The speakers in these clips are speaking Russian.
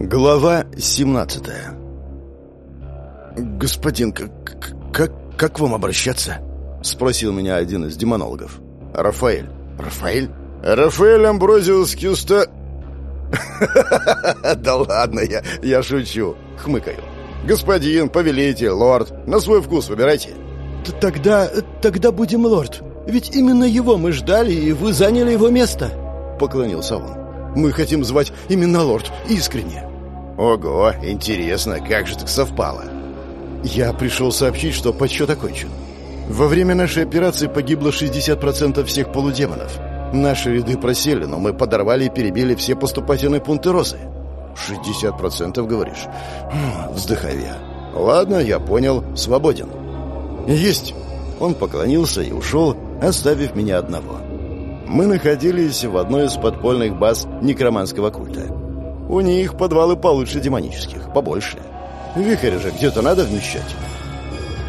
Глава 17 «Господин, как, как, как вам обращаться?» — спросил меня один из демонологов. «Рафаэль». «Рафаэль?» «Рафаэль Амброзиус Кюста...» «Да ладно, я, я шучу», — хмыкаю. «Господин, повелитель, лорд, на свой вкус выбирайте». «Тогда... тогда будем лорд. Ведь именно его мы ждали, и вы заняли его место», — поклонился он. «Мы хотим звать именно лорд, искренне». Ого, интересно, как же так совпало? Я пришел сообщить, что подсчет окончен. Во время нашей операции погибло 60% всех полудемонов. Наши ряды просели, но мы подорвали и перебили все поступательные пункты Розы. 60% говоришь? Хм, вздыхаю я. Ладно, я понял, свободен. Есть. Он поклонился и ушел, оставив меня одного. Мы находились в одной из подпольных баз некроманского культа. У них подвалы получше демонических, побольше. Вихрь же где-то надо вмещать.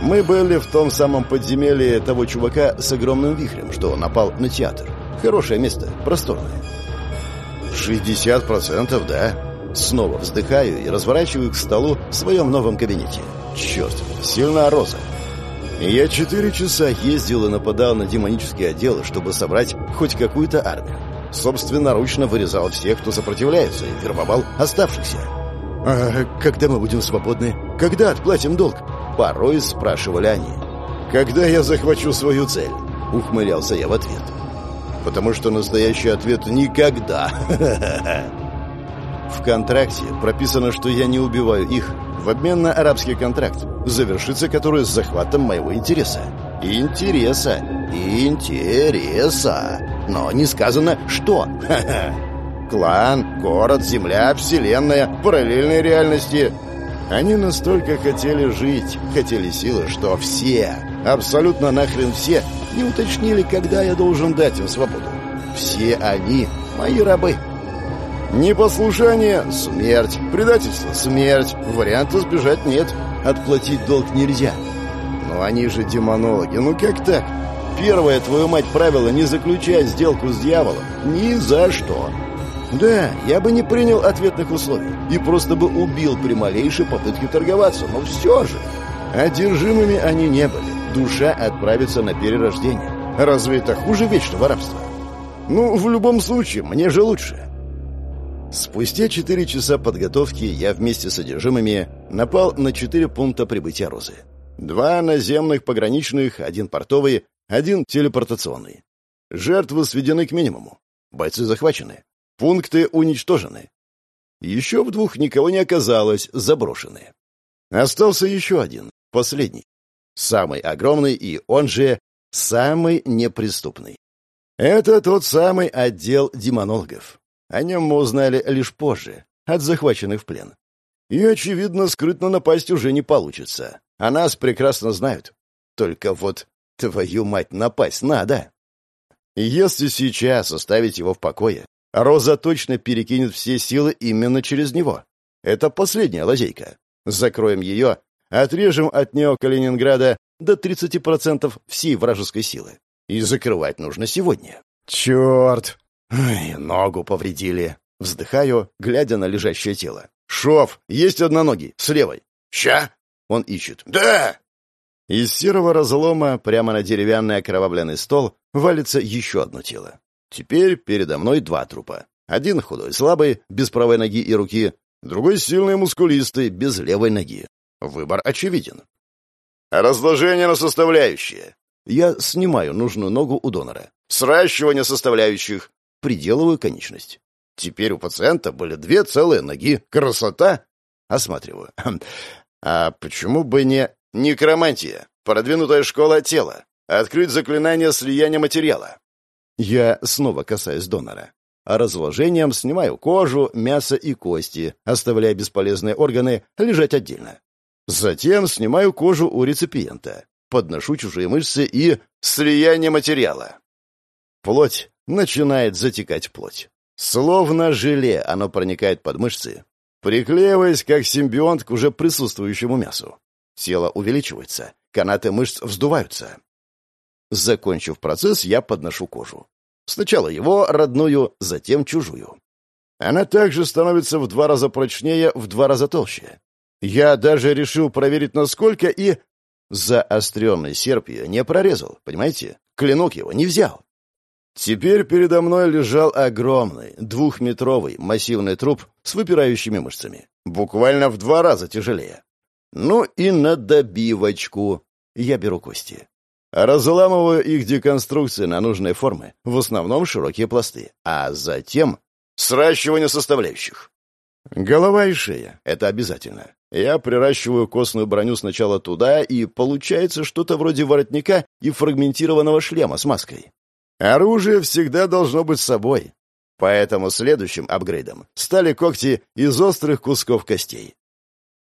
Мы были в том самом подземелье того чувака с огромным вихрем, что напал на театр. Хорошее место, просторное. 60%, да? Снова вздыхаю и разворачиваю к столу в своем новом кабинете. Черт, сильная роза. Я четыре часа ездил и нападал на демонические отделы, чтобы собрать хоть какую-то армию собственноручно вырезал всех, кто сопротивляется, и вербовал оставшихся. «А когда мы будем свободны? Когда отплатим долг?» Порой спрашивали они. «Когда я захвачу свою цель?» Ухмылялся я в ответ. «Потому что настоящий ответ — никогда!» В контракте прописано, что я не убиваю их в обмен на арабский контракт, завершится который с захватом моего интереса. Интереса! Интереса! Но не сказано «что». Клан, город, земля, вселенная, параллельные реальности. Они настолько хотели жить, хотели силы, что все, абсолютно нахрен все, не уточнили, когда я должен дать им свободу. Все они мои рабы. Непослушание — смерть, предательство — смерть, варианта сбежать нет, отплатить долг нельзя. Но они же демонологи, ну как так? Первое, твою мать, правило — не заключай сделку с дьяволом. Ни за что. Да, я бы не принял ответных условий и просто бы убил при малейшей попытке торговаться, но все же. Одержимыми они не были. Душа отправится на перерождение. Разве это хуже вечного рабства? Ну, в любом случае, мне же лучше. Спустя четыре часа подготовки я вместе с одержимыми напал на четыре пункта прибытия Розы. Два наземных пограничных, один портовый один телепортационный. Жертвы сведены к минимуму. Бойцы захвачены. Пункты уничтожены. Еще в двух никого не оказалось, заброшены. Остался еще один, последний. Самый огромный и он же самый неприступный. Это тот самый отдел демонологов. О нем мы узнали лишь позже, от захваченных в плен. И, очевидно, скрытно напасть уже не получится. А нас прекрасно знают. Только вот Твою мать, напасть надо! Если сейчас оставить его в покое, Роза точно перекинет все силы именно через него. Это последняя лазейка. Закроем ее, отрежем от нее Калининграда до 30% всей вражеской силы. И закрывать нужно сегодня. Черт! Ой, ногу повредили. Вздыхаю, глядя на лежащее тело. Шов, есть одноногий, с левой. Ща? Он ищет. Да! Из серого разлома прямо на деревянный окровавленный стол валится еще одно тело. Теперь передо мной два трупа. Один худой, слабый, без правой ноги и руки, другой сильный, мускулистый, без левой ноги. Выбор очевиден. Разложение на составляющие. Я снимаю нужную ногу у донора. Сращивание составляющих. Приделываю конечность. Теперь у пациента были две целые ноги. Красота! Осматриваю. А почему бы не... Некромантия. Продвинутая школа тела. Открыть заклинание слияния материала. Я снова касаюсь донора. Разложением снимаю кожу, мясо и кости, оставляя бесполезные органы лежать отдельно. Затем снимаю кожу у реципиента, подношу чужие мышцы и слияние материала. Плоть начинает затекать плоть. Словно желе оно проникает под мышцы, приклеиваясь как симбионт к уже присутствующему мясу. Тело увеличивается, канаты мышц вздуваются. Закончив процесс, я подношу кожу. Сначала его, родную, затем чужую. Она также становится в два раза прочнее, в два раза толще. Я даже решил проверить, насколько, и... Заостренный серп ее не прорезал, понимаете? Клинок его не взял. Теперь передо мной лежал огромный, двухметровый, массивный труп с выпирающими мышцами. Буквально в два раза тяжелее. Ну и на добивочку. Я беру кости. Разламываю их деконструкции на нужные формы, в основном широкие пласты, а затем сращивание составляющих. Голова и шея — это обязательно. Я приращиваю костную броню сначала туда, и получается что-то вроде воротника и фрагментированного шлема с маской. Оружие всегда должно быть с собой. Поэтому следующим апгрейдом стали когти из острых кусков костей.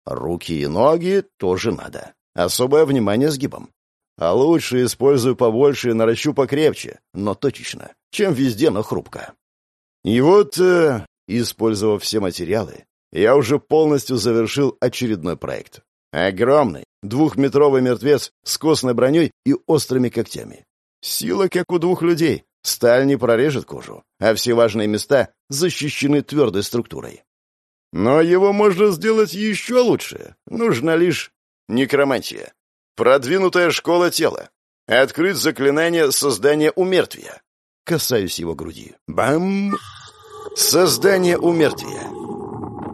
Руки и ноги тоже надо. Особое внимание сгибам. А лучше использую побольше и наращу покрепче, но точечно, чем везде, но хрупко. И вот, э, использовав все материалы, я уже полностью завершил очередной проект. Огромный, двухметровый мертвец с костной броней и острыми когтями. Сила, как у двух людей. Сталь не прорежет кожу, а все важные места защищены твердой структурой. Но его можно сделать еще лучше. Нужна лишь некромантия. Продвинутая школа тела. Открыть заклинание создания умертвия. Касаюсь его груди. Бам! Создание умертвия.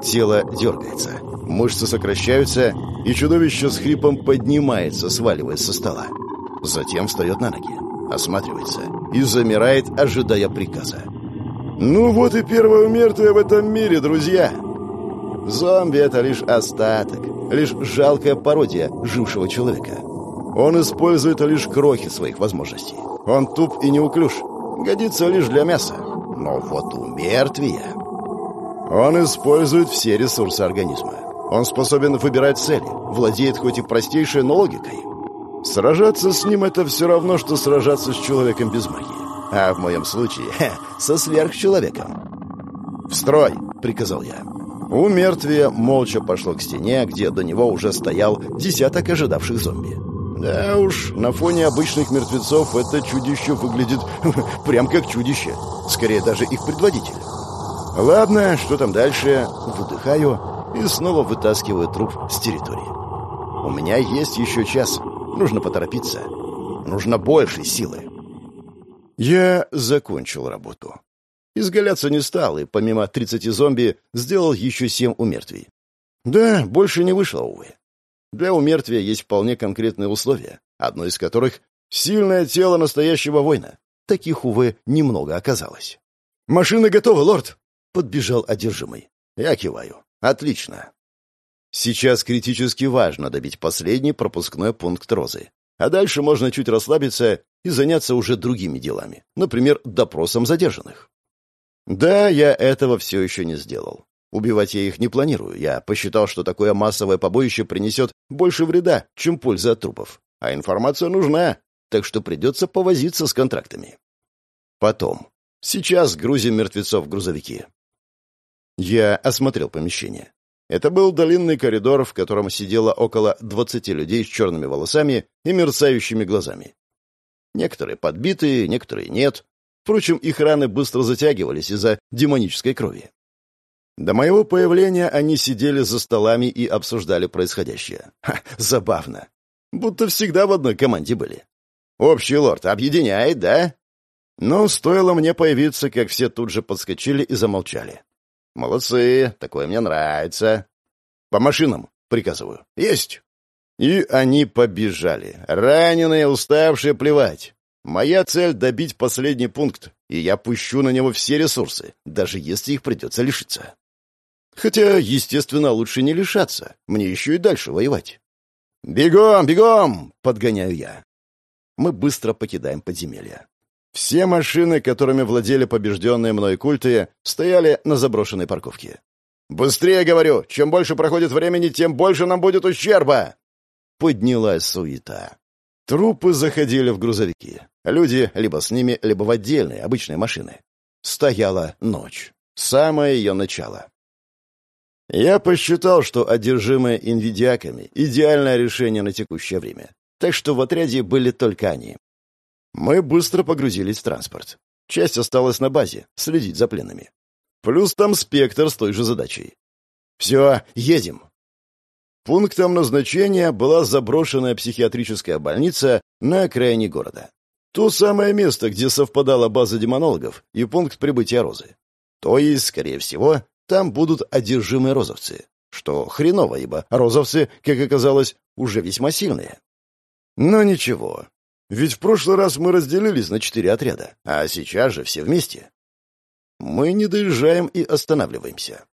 Тело дергается. Мышцы сокращаются, и чудовище с хрипом поднимается, сваливаясь со стола. Затем встает на ноги, осматривается и замирает, ожидая приказа. «Ну вот и первое мертвое в этом мире, друзья!» Зомби — это лишь остаток, лишь жалкая пародия жившего человека. Он использует лишь крохи своих возможностей. Он туп и неуклюж, годится лишь для мяса. Но вот у мертвия... Он использует все ресурсы организма. Он способен выбирать цели, владеет хоть и простейшей, но логикой. Сражаться с ним — это все равно, что сражаться с человеком без магии. А в моем случае — со сверхчеловеком. «В строй!» — приказал я. У мертвия молча пошло к стене, где до него уже стоял десяток ожидавших зомби. Да уж, на фоне обычных мертвецов это чудище выглядит прям как чудище. Скорее, даже их предводитель. Ладно, что там дальше? Выдыхаю и снова вытаскиваю труп с территории. У меня есть еще час. Нужно поторопиться. Нужно больше силы. Я закончил работу. Изгаляться не стал, и помимо 30 зомби сделал еще 7 умертвий. Да, больше не вышло, увы. Для умертвия есть вполне конкретные условия, одно из которых — сильное тело настоящего воина. Таких, увы, немного оказалось. «Машина готова, лорд!» — подбежал одержимый. Я киваю. «Отлично. Сейчас критически важно добить последний пропускной пункт Розы. А дальше можно чуть расслабиться и заняться уже другими делами, например, допросом задержанных. Да, я этого все еще не сделал. Убивать я их не планирую. Я посчитал, что такое массовое побоище принесет больше вреда, чем пользы от трупов. А информация нужна, так что придется повозиться с контрактами. Потом. Сейчас грузим мертвецов в грузовики. Я осмотрел помещение. Это был длинный коридор, в котором сидело около двадцати людей с черными волосами и мерцающими глазами. Некоторые подбитые, некоторые нет. Впрочем, их раны быстро затягивались из-за демонической крови. До моего появления они сидели за столами и обсуждали происходящее. Ха, забавно. Будто всегда в одной команде были. Общий лорд объединяет, да? Но стоило мне появиться, как все тут же подскочили и замолчали. Молодцы, такое мне нравится. По машинам, приказываю. Есть. И они побежали. Раненые, уставшие, плевать. Моя цель — добить последний пункт, и я пущу на него все ресурсы, даже если их придется лишиться. Хотя, естественно, лучше не лишаться. Мне еще и дальше воевать. «Бегом, бегом!» — подгоняю я. Мы быстро покидаем подземелье. Все машины, которыми владели побежденные мной культы, стояли на заброшенной парковке. «Быстрее, говорю! Чем больше проходит времени, тем больше нам будет ущерба!» Поднялась суета. Трупы заходили в грузовики. Люди либо с ними, либо в отдельные, обычные машины. Стояла ночь. Самое ее начало. Я посчитал, что одержимые инвидиаками — идеальное решение на текущее время. Так что в отряде были только они. Мы быстро погрузились в транспорт. Часть осталась на базе, следить за пленными. Плюс там спектр с той же задачей. Все, едем. Пунктом назначения была заброшенная психиатрическая больница на окраине города. То самое место, где совпадала база демонологов и пункт прибытия Розы. То есть, скорее всего, там будут одержимые розовцы. Что хреново, ибо розовцы, как оказалось, уже весьма сильные. Но ничего. Ведь в прошлый раз мы разделились на четыре отряда, а сейчас же все вместе. Мы не доезжаем и останавливаемся.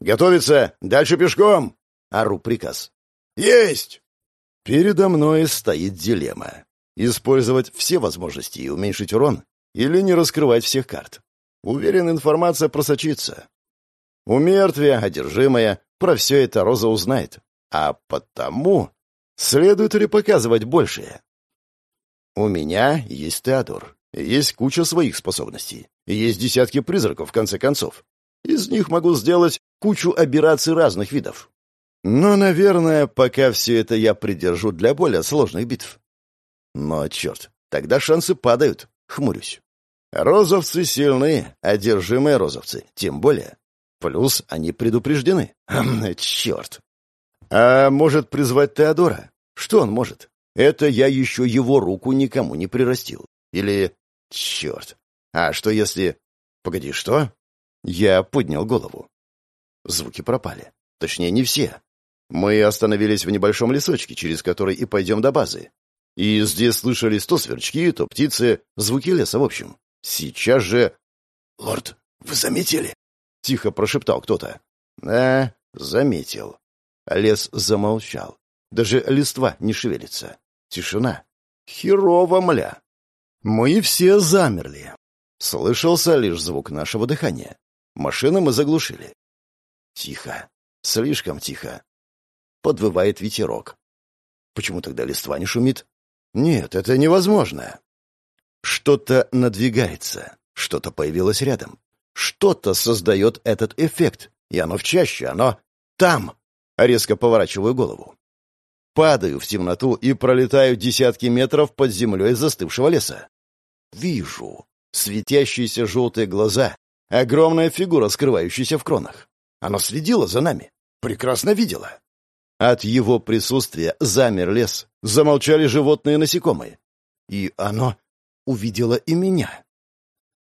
«Готовиться! Дальше пешком!» — ору приказ. «Есть!» Передо мной стоит дилемма. Использовать все возможности и уменьшить урон, или не раскрывать всех карт. Уверен, информация просочится. У мертвия, одержимая, про все это Роза узнает. А потому следует ли показывать большее? У меня есть Теодор. Есть куча своих способностей. Есть десятки призраков, в конце концов. Из них могу сделать кучу операций разных видов. Но, наверное, пока все это я придержу для более сложных битв. Но, черт, тогда шансы падают, хмурюсь. Розовцы сильны, одержимые розовцы, тем более. Плюс они предупреждены. Черт. А может призвать Теодора? Что он может? Это я еще его руку никому не прирастил. Или... Черт. А что если... Погоди, что? Я поднял голову. Звуки пропали. Точнее, не все. Мы остановились в небольшом лесочке, через который и пойдем до базы. И здесь слышались то сверчки, то птицы, звуки леса в общем. Сейчас же... «Лорд, вы заметили?» — тихо прошептал кто-то. «Да, заметил». Лес замолчал. Даже листва не шевелится. Тишина. Херово, мля. Мы все замерли. Слышался лишь звук нашего дыхания. Машину мы заглушили. Тихо. Слишком тихо. Подвывает ветерок. Почему тогда листва не шумит? Нет, это невозможно. Что-то надвигается. Что-то появилось рядом. Что-то создает этот эффект. И оно в чаще, оно там. Резко поворачиваю голову. Падаю в темноту и пролетаю десятки метров под землей застывшего леса. Вижу. Светящиеся желтые глаза. Огромная фигура, скрывающаяся в кронах. Она следила за нами. Прекрасно видела. От его присутствия замер лес. Замолчали животные и насекомые. И оно увидело и меня.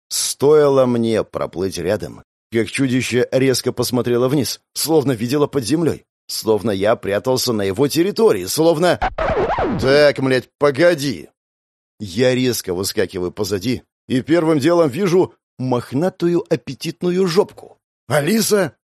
Стоило мне проплыть рядом, как чудище резко посмотрело вниз, словно видело под землей, словно я прятался на его территории, словно... Так, млядь, погоди! Я резко выскакиваю позади и первым делом вижу мохнатую аппетитную жопку. «Алиса?»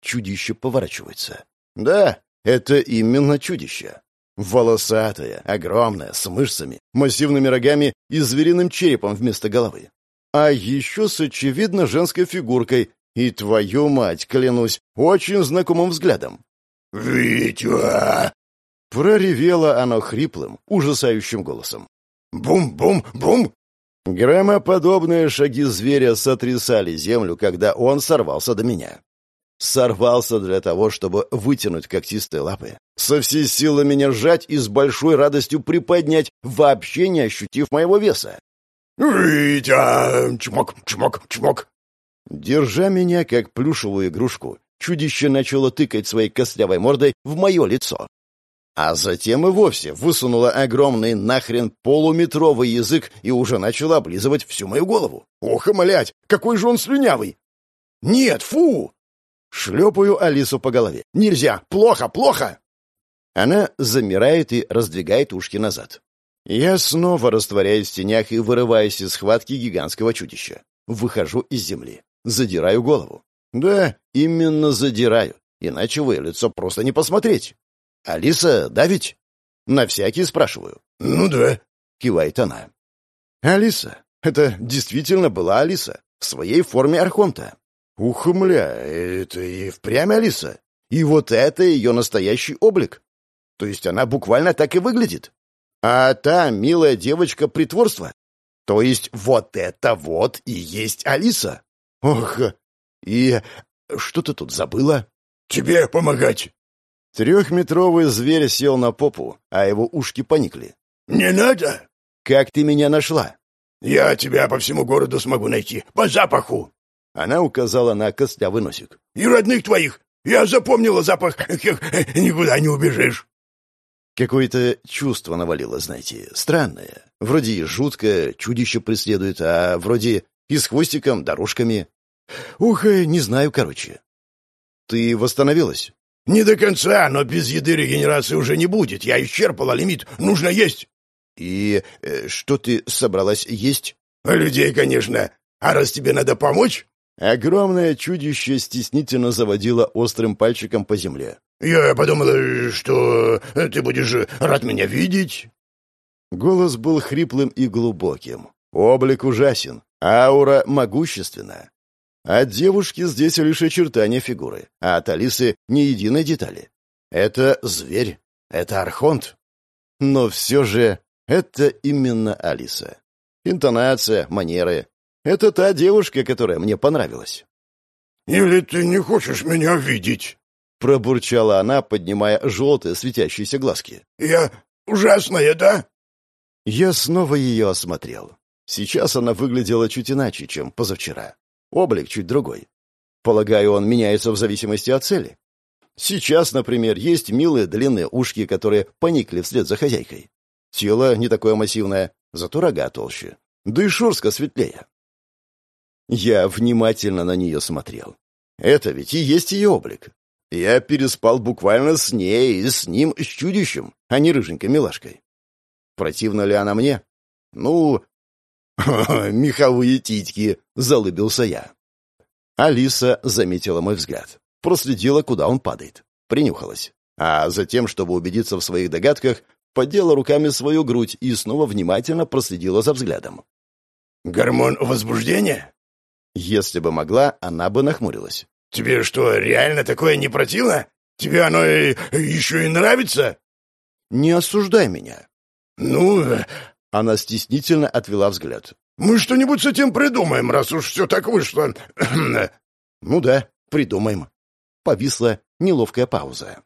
Чудище поворачивается. «Да, это именно чудище. Волосатое, огромное, с мышцами, массивными рогами и звериным черепом вместо головы. А еще с очевидно женской фигуркой и, твою мать, клянусь, очень знакомым взглядом. «Витя!» Проревело оно хриплым, ужасающим голосом. «Бум-бум-бум!» Громоподобные шаги зверя сотрясали землю, когда он сорвался до меня. Сорвался для того, чтобы вытянуть когтистые лапы, со всей силы меня сжать и с большой радостью приподнять, вообще не ощутив моего веса. «Витя! Чмок, чмок, чмок!» Держа меня как плюшевую игрушку, чудище начало тыкать своей костлявой мордой в мое лицо. А затем и вовсе высунула огромный нахрен полуметровый язык и уже начала облизывать всю мою голову. Ох, млять, какой же он слюнявый! Нет, фу! Шлепаю Алису по голове. Нельзя! Плохо, плохо! Она замирает и раздвигает ушки назад. Я снова растворяюсь в тенях и вырываюсь из схватки гигантского чудища. Выхожу из земли. Задираю голову. Да, именно задираю. Иначе вы лицо просто не посмотреть. «Алиса, да ведь?» На всякий спрашиваю. «Ну да», — кивает она. «Алиса. Это действительно была Алиса. В своей форме Архонта. Ух, мля, это и впрямь Алиса. И вот это ее настоящий облик. То есть она буквально так и выглядит. А та милая девочка притворства. То есть вот это вот и есть Алиса. Ох, и что ты тут забыла? Тебе помогать. Трехметровый зверь сел на попу, а его ушки поникли. «Не надо!» «Как ты меня нашла?» «Я тебя по всему городу смогу найти, по запаху!» Она указала на костлявый носик. «И родных твоих! Я запомнила запах, никуда не убежишь!» Какое-то чувство навалило, знаете, странное. Вроде и жуткое, чудище преследует, а вроде и с хвостиком, дорожками. Ух, э, не знаю, короче. Ты восстановилась? Не до конца, но без еды регенерации уже не будет. Я исчерпала лимит. Нужно есть. И э, что ты собралась есть? Людей, конечно. А раз тебе надо помочь? Огромное чудище стеснительно заводило острым пальчиком по земле. «Я подумала, что ты будешь рад меня видеть». Голос был хриплым и глубоким. Облик ужасен, аура могущественна. От девушки здесь лишь очертания фигуры, а от Алисы ни единой детали. Это зверь, это архонт. Но все же это именно Алиса. Интонация, манеры. Это та девушка, которая мне понравилась. «Или ты не хочешь меня видеть?» Пробурчала она, поднимая желтые светящиеся глазки. «Я ужасная, да?» Я снова ее осмотрел. Сейчас она выглядела чуть иначе, чем позавчера. Облик чуть другой. Полагаю, он меняется в зависимости от цели. Сейчас, например, есть милые длинные ушки, которые поникли вслед за хозяйкой. Тело не такое массивное, зато рога толще. Да и шурска светлее. Я внимательно на нее смотрел. Это ведь и есть ее облик. Я переспал буквально с ней и с ним, с чудищем, а не рыженькой милашкой. Противна ли она мне? Ну, меховые титьки, залыбился я. Алиса заметила мой взгляд, проследила, куда он падает, принюхалась, а затем, чтобы убедиться в своих догадках, поддела руками свою грудь и снова внимательно проследила за взглядом. «Гормон возбуждения?» Если бы могла, она бы нахмурилась. «Тебе что, реально такое не противно? Тебе оно и, еще и нравится?» «Не осуждай меня». «Ну...» Она стеснительно отвела взгляд. «Мы что-нибудь с этим придумаем, раз уж все так вышло». «Ну да, придумаем». Повисла неловкая пауза.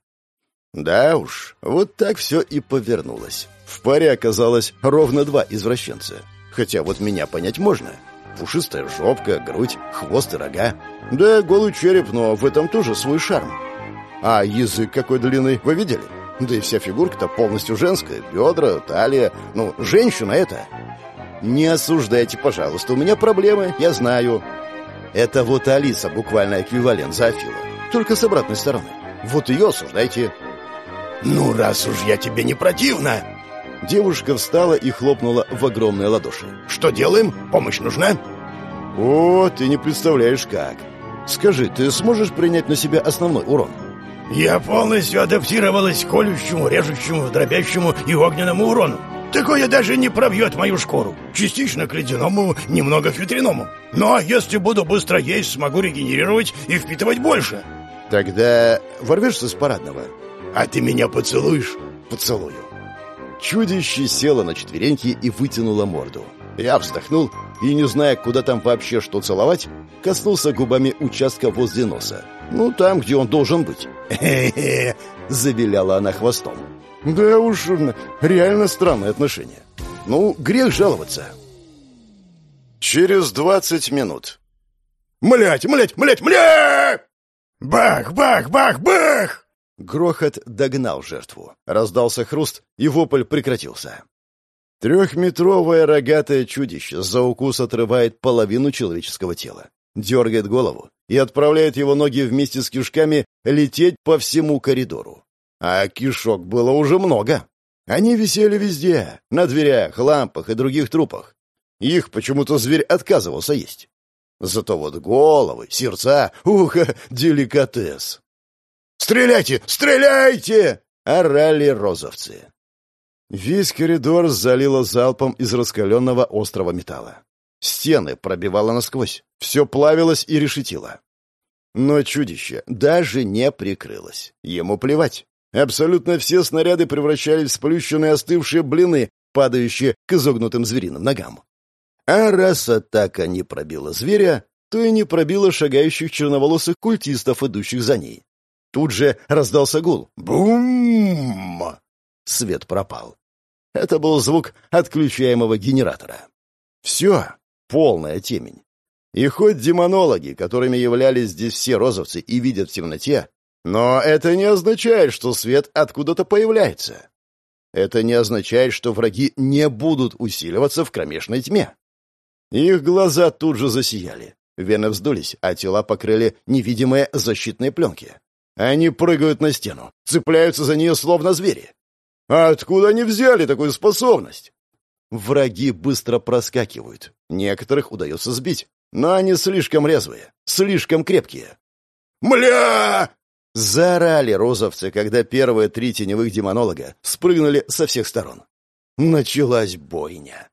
Да уж, вот так все и повернулось. В паре оказалось ровно два извращенца. Хотя вот меня понять можно. Пушистая жопка, грудь, хвост и рога. Да, голый череп, но в этом тоже свой шарм. А язык какой длины вы видели? Да и вся фигурка-то полностью женская. Бедра, талия. Ну, женщина это. Не осуждайте, пожалуйста. У меня проблемы, я знаю. Это вот Алиса буквально эквивалент Зоофила. Только с обратной стороны. Вот ее осуждайте. «Ну, раз уж я тебе не противна!» Девушка встала и хлопнула в огромные ладоши. «Что делаем? Помощь нужна?» «О, ты не представляешь как. Скажи, ты сможешь принять на себя основной урон?» «Я полностью адаптировалась к колющему, режущему, дробящему и огненному урону. Такое даже не пробьет мою шкуру. Частично к ледяному, немного к ветряному. Но если буду быстро есть, смогу регенерировать и впитывать больше». «Тогда ворвешься с парадного?» «А ты меня поцелуешь?» «Поцелую». Чудище село на четвереньки и вытянуло морду. Я вздохнул и, не зная, куда там вообще что целовать, коснулся губами участка возле носа. Ну, там, где он должен быть. «Хе-хе-хе!» — завиляла она хвостом. «Да уж, реально странные отношения. Ну, грех жаловаться». Через двадцать минут. «Млять, млять, млять, млять!» «Бах, бах, бах, бах!» Грохот догнал жертву. Раздался хруст, и вопль прекратился. Трехметровое рогатое чудище за укус отрывает половину человеческого тела, дергает голову и отправляет его ноги вместе с кишками лететь по всему коридору. А кишок было уже много. Они висели везде, на дверях, лампах и других трупах. Их почему-то зверь отказывался есть. Зато вот головы, сердца, ухо, деликатес. «Стреляйте! Стреляйте!» — орали розовцы. Весь коридор залило залпом из раскаленного острого металла. Стены пробивало насквозь, все плавилось и решетило. Но чудище даже не прикрылось. Ему плевать. Абсолютно все снаряды превращались в сплющенные остывшие блины, падающие к изогнутым звериным ногам. А раз атака не пробила зверя, то и не пробила шагающих черноволосых культистов, идущих за ней. Тут же раздался гул. Бум! Свет пропал. Это был звук отключаемого генератора. Все, полная темень. И хоть демонологи, которыми являлись здесь все розовцы и видят в темноте, но это не означает, что свет откуда-то появляется. Это не означает, что враги не будут усиливаться в кромешной тьме. Их глаза тут же засияли. Вены вздулись, а тела покрыли невидимые защитные пленки. Они прыгают на стену, цепляются за нее словно звери. А откуда они взяли такую способность? Враги быстро проскакивают. Некоторых удается сбить, но они слишком резвые, слишком крепкие. «Мля!» Заорали розовцы, когда первые три теневых демонолога спрыгнули со всех сторон. Началась бойня.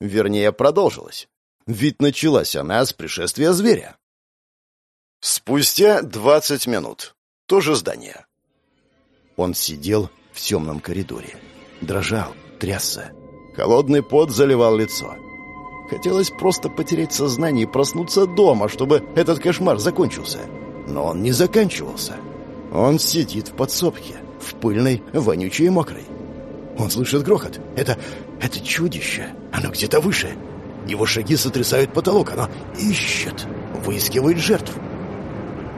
Вернее, продолжилась. Ведь началась она с пришествия зверя. Спустя двадцать минут. То же здание. Он сидел в темном коридоре. Дрожал, трясся. Холодный пот заливал лицо. Хотелось просто потерять сознание и проснуться дома, чтобы этот кошмар закончился. Но он не заканчивался. Он сидит в подсобке, в пыльной, вонючей и мокрой. Он слышит грохот. Это... это чудище. Оно где-то выше. Его шаги сотрясают потолок, оно ищет, выискивает жертв.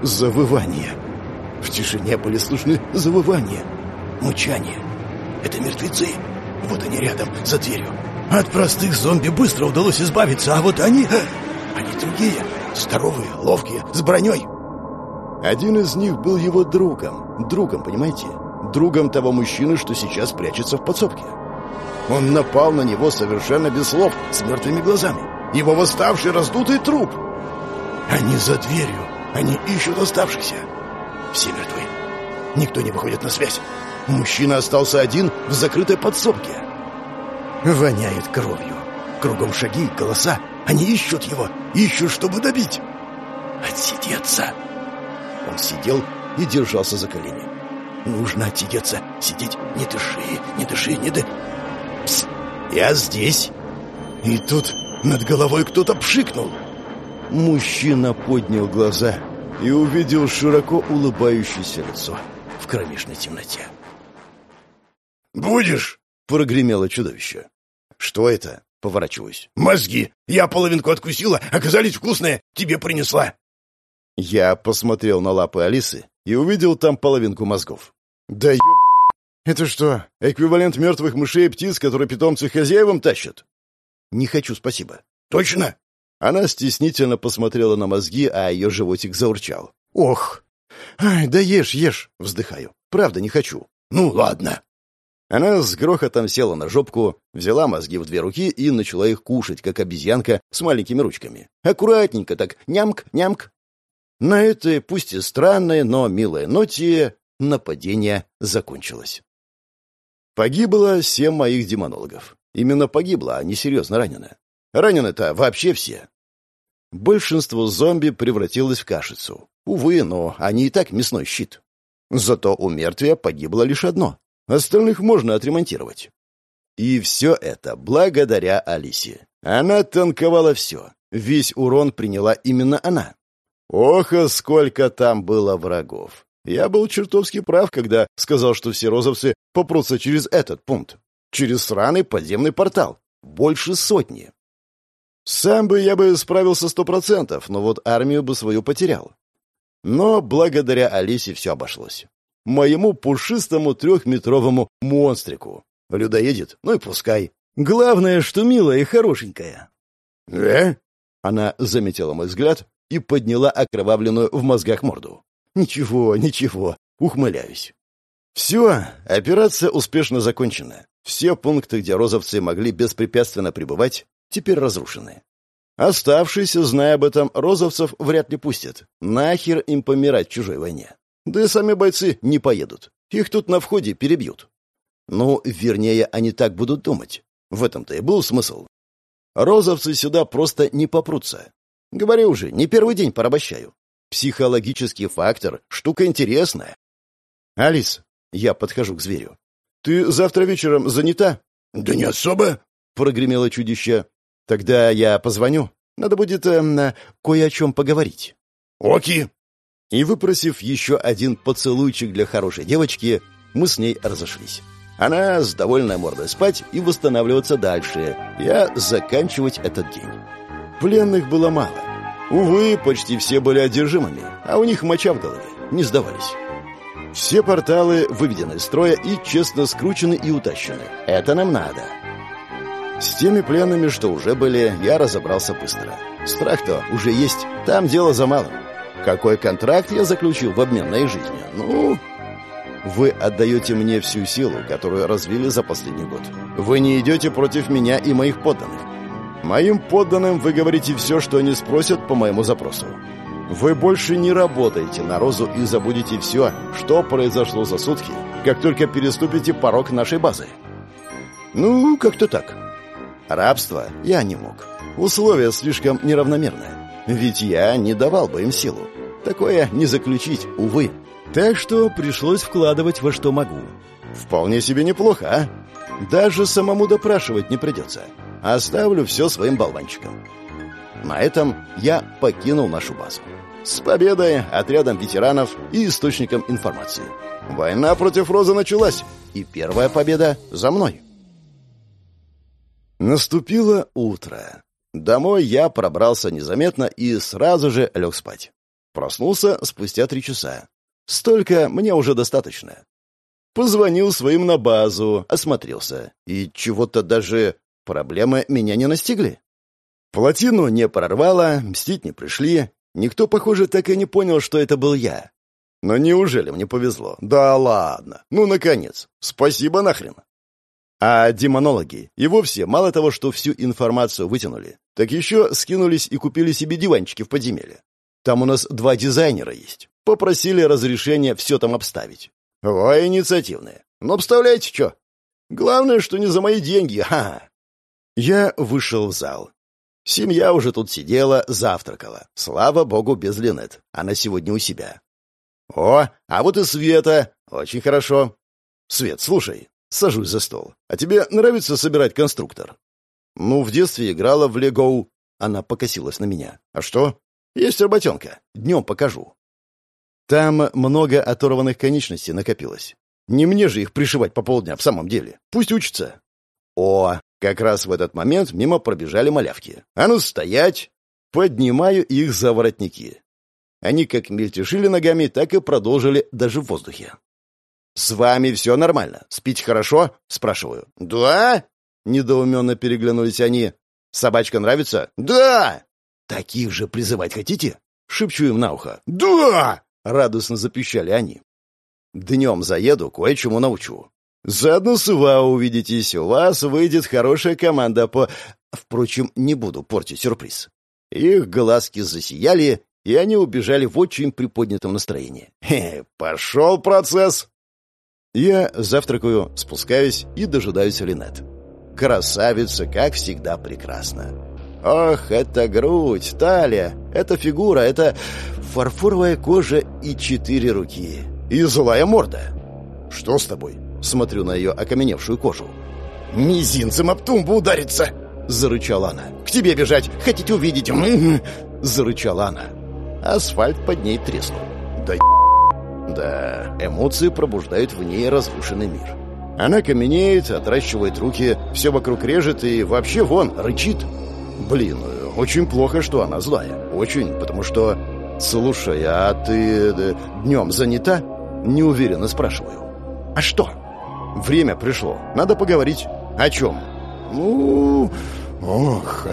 Завывание. В тишине были слышны завывания, мычание. Это мертвецы. Вот они рядом, за дверью. От простых зомби быстро удалось избавиться, а вот они... Они другие. Здоровые, ловкие, с броней. Один из них был его другом. Другом, понимаете? Другом того мужчины, что сейчас прячется в подсобке. Он напал на него совершенно без слов, с мертвыми глазами. Его восставший раздутый труп. Они за дверью. Они ищут оставшихся. Все мертвы. Никто не выходит на связь. Мужчина остался один в закрытой подсобке. Воняет кровью. Кругом шаги, голоса. Они ищут его. Ищут, чтобы добить. Отсидеться. Он сидел и держался за колени. Нужно отсидеться. Сидеть. Не дыши, не дыши, не дыши. Пс, я здесь. И тут над головой кто-то пшикнул. Мужчина поднял глаза и увидел широко улыбающееся лицо в кромешной темноте. «Будешь?» — прогремело чудовище. «Что это?» — поворачиваюсь. «Мозги! Я половинку откусила, оказались вкусные, тебе принесла!» Я посмотрел на лапы Алисы и увидел там половинку мозгов. «Да ёб «Это что, эквивалент мертвых мышей и птиц, которые питомцы хозяевам тащат?» «Не хочу, спасибо». «Точно?» Она стеснительно посмотрела на мозги, а ее животик заурчал. «Ох! Ай, да ешь, ешь!» — вздыхаю. «Правда, не хочу». «Ну, ладно». Она с грохотом села на жопку, взяла мозги в две руки и начала их кушать, как обезьянка с маленькими ручками. Аккуратненько так, нямк-нямк. На этой, пусть и странной, но милой ноте, нападение закончилось. Погибло семь моих демонологов. Именно погибло, а не серьезно ранено. Ранены-то вообще все. Большинство зомби превратилось в кашицу. Увы, но они и так мясной щит. Зато у мертвия погибло лишь одно. Остальных можно отремонтировать. И все это благодаря Алисе. Она танковала все. Весь урон приняла именно она. Ох, а сколько там было врагов. Я был чертовски прав, когда сказал, что все розовцы попрутся через этот пункт. Через сраный подземный портал. Больше сотни. Сам бы я бы справился сто процентов, но вот армию бы свою потерял. Но благодаря Алисе все обошлось. Моему пушистому трехметровому монстрику. Людоедет, ну и пускай. Главное, что милая и хорошенькая. «Э?» Она заметила мой взгляд и подняла окровавленную в мозгах морду. Ничего, ничего, ухмыляюсь. Все, операция успешно закончена. Все пункты, где розовцы могли беспрепятственно пребывать, теперь разрушены. Оставшиеся, зная об этом, розовцев вряд ли пустят. Нахер им помирать в чужой войне. Да и сами бойцы не поедут. Их тут на входе перебьют. Ну, вернее, они так будут думать. В этом-то и был смысл. Розовцы сюда просто не попрутся. Говорю уже, не первый день порабощаю. Психологический фактор — штука интересная. «Алис», — я подхожу к зверю, — «ты завтра вечером занята?» «Да не особо», — прогремело чудище. «Тогда я позвоню. Надо будет э, кое о чем поговорить». «Оки». И, выпросив еще один поцелуйчик для хорошей девочки, мы с ней разошлись. Она с довольной мордой спать и восстанавливаться дальше. Я заканчивать этот день. Пленных было мало. Увы, почти все были одержимыми, а у них моча в голове, не сдавались. Все порталы выведены из строя и честно скручены и утащены. Это нам надо. С теми пленными, что уже были, я разобрался быстро. Страх-то уже есть, там дело за малым. Какой контракт я заключил в обмен моей жизнью? Ну, вы отдаете мне всю силу, которую развили за последний год. Вы не идете против меня и моих подданных. Моим подданным вы говорите все, что они спросят по моему запросу. Вы больше не работаете на Розу и забудете все, что произошло за сутки, как только переступите порог нашей базы. Ну, как-то так. Рабство я не мог. Условия слишком неравномерные. Ведь я не давал бы им силу. Такое не заключить, увы. Так что пришлось вкладывать во что могу. Вполне себе неплохо, а? Даже самому допрашивать не придется. Оставлю все своим болванчикам. На этом я покинул нашу базу. С победой, отрядом ветеранов и источником информации. Война против Розы началась, и первая победа за мной. Наступило утро. Домой я пробрался незаметно и сразу же лег спать. Проснулся спустя три часа. Столько мне уже достаточно. Позвонил своим на базу, осмотрелся. И чего-то даже проблемы меня не настигли. Плотину не прорвало, мстить не пришли, Никто, похоже, так и не понял, что это был я. Но неужели мне повезло? Да ладно. Ну, наконец. Спасибо нахрен. А демонологи и вовсе мало того, что всю информацию вытянули, так еще скинулись и купили себе диванчики в подземелье. Там у нас два дизайнера есть. Попросили разрешения все там обставить. Ой, инициативные. Ну, обставляйте что. Главное, что не за мои деньги, ха. Я вышел в зал Семья уже тут сидела, завтракала. Слава богу, без Линет. Она сегодня у себя. О, а вот и Света. Очень хорошо. Свет, слушай, сажусь за стол. А тебе нравится собирать конструктор? Ну, в детстве играла в Лего. Она покосилась на меня. А что? Есть работенка. Днем покажу. Там много оторванных конечностей накопилось. Не мне же их пришивать по полдня в самом деле. Пусть учатся. О, как раз в этот момент мимо пробежали малявки. «А ну, стоять!» Поднимаю их за воротники. Они как мельтешили ногами, так и продолжили даже в воздухе. «С вами все нормально? Спите хорошо?» — спрашиваю. «Да?» — недоуменно переглянулись они. «Собачка нравится?» «Да!» «Таких же призывать хотите?» — шепчу им на ухо. «Да!» — радостно запищали они. «Днем заеду, кое-чему научу. Заодно с УВА увидитесь, у вас выйдет хорошая команда по... Впрочем, не буду портить сюрприз. Их глазки засияли, и они убежали в очень приподнятом настроении. Хе, пошел процесс! Я завтракаю, спускаюсь и дожидаюсь Линет. Красавица, как всегда, прекрасна. Ох, это грудь, талия, это фигура, это фарфоровая кожа и четыре руки. И злая морда. Что с тобой? Смотрю на ее окаменевшую кожу. «Мизинцем об тумбу ударится!» Зарычала она. «К тебе бежать! Хотите увидеть?» Зарычала она. Асфальт под ней треснул. «Да Да, эмоции пробуждают в ней разрушенный мир. Она каменеет, отращивает руки, все вокруг режет и вообще вон, рычит. Блин, очень плохо, что она злая. Очень, потому что... Слушай, а ты э, днем занята? Неуверенно спрашиваю. А что? Время пришло. Надо поговорить. О чем? Ну, ох...